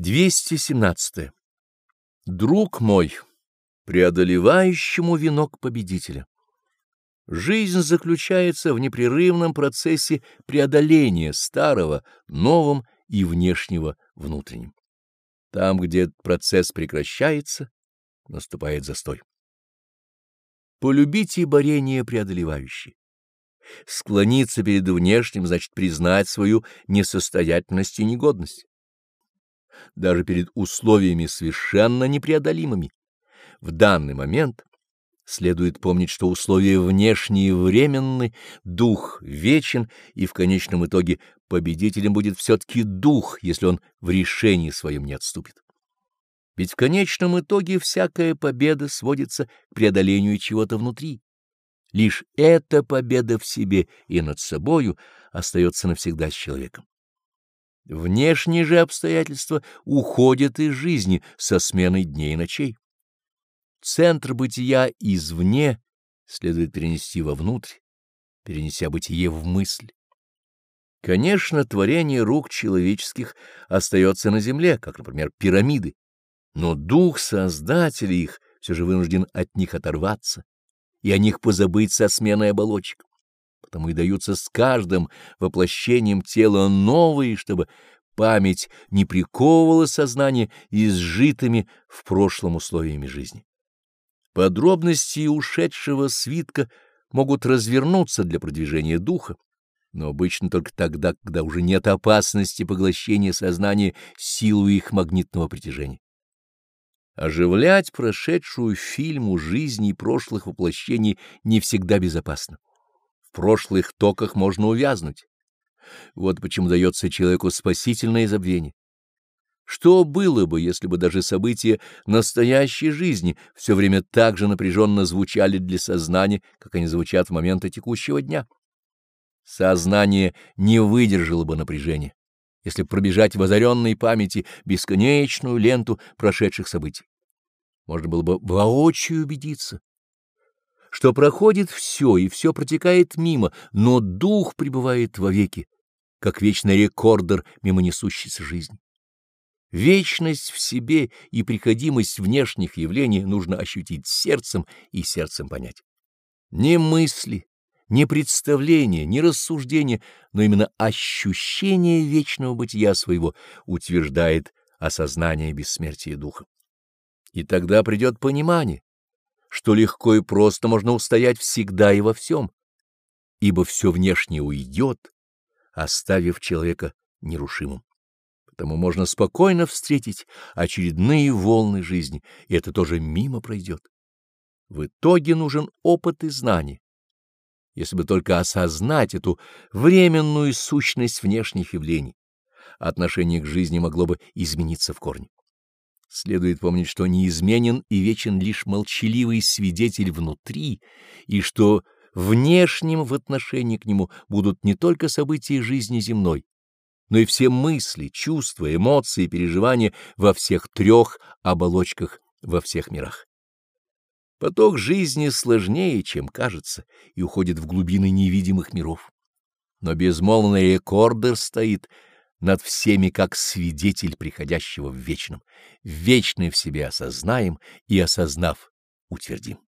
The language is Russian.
217. Друг мой, преодолевающему венок победителя. Жизнь заключается в непрерывном процессе преодоления старого, новым и внешнего внутренним. Там, где процесс прекращается, наступает застой. Полюбите борение преодолевающее. Склониться перед внешним значит признать свою несостоятельность и негодность даже перед условиями совершенно непреодолимыми. В данный момент следует помнить, что условия внешние временны, дух вечен, и в конечном итоге победителем будет все-таки дух, если он в решении своем не отступит. Ведь в конечном итоге всякая победа сводится к преодолению чего-то внутри. Лишь эта победа в себе и над собою остается навсегда с человеком. Внешние же обстоятельства уходят из жизни со сменой дней и ночей. Центр бытия извне следует перенести вовнутрь, перенеся бытие в мысль. Конечно, творение рук человеческих остается на земле, как, например, пирамиды, но дух создателя их все же вынужден от них оторваться и о них позабыть со сменой оболочек потому и даются с каждым воплощением тела новые, чтобы память не приковывала сознание изжитыми в прошлом условиями жизни. Подробности ушедшего свитка могут развернуться для продвижения духа, но обычно только тогда, когда уже нет опасности поглощения сознания силу их магнитного притяжения. Оживлять прошедшую фильму жизни и прошлых воплощений не всегда безопасно. В прошлых токах можно увязнуть. Вот почему дается человеку спасительное забвение. Что было бы, если бы даже события настоящей жизни все время так же напряженно звучали для сознания, как они звучат в моменты текущего дня? Сознание не выдержало бы напряжения, если пробежать в озаренной памяти бесконечную ленту прошедших событий. Можно было бы воочию убедиться, что проходит все, и все протекает мимо, но дух пребывает вовеки, как вечный рекордер мимо несущейся жизни. Вечность в себе и приходимость внешних явлений нужно ощутить сердцем и сердцем понять. Не мысли, не представления, не рассуждения, но именно ощущение вечного бытия своего утверждает осознание бессмертия духа. И тогда придет понимание, что легко и просто можно устоять всегда и во всем, ибо все внешнее уйдет, оставив человека нерушимым. Потому можно спокойно встретить очередные волны жизни, и это тоже мимо пройдет. В итоге нужен опыт и знание. Если бы только осознать эту временную сущность внешних явлений, отношение к жизни могло бы измениться в корне. Следует помнить, что неизменен и вечен лишь молчаливый свидетель внутри, и что внешним в отношении к нему будут не только события жизни земной, но и все мысли, чувства, эмоции, переживания во всех трех оболочках, во всех мирах. Поток жизни сложнее, чем кажется, и уходит в глубины невидимых миров. Но безмолвный рекордер стоит — над всеми как свидетель приходящего в вечном. Вечное в себе осознаем и, осознав, утвердим.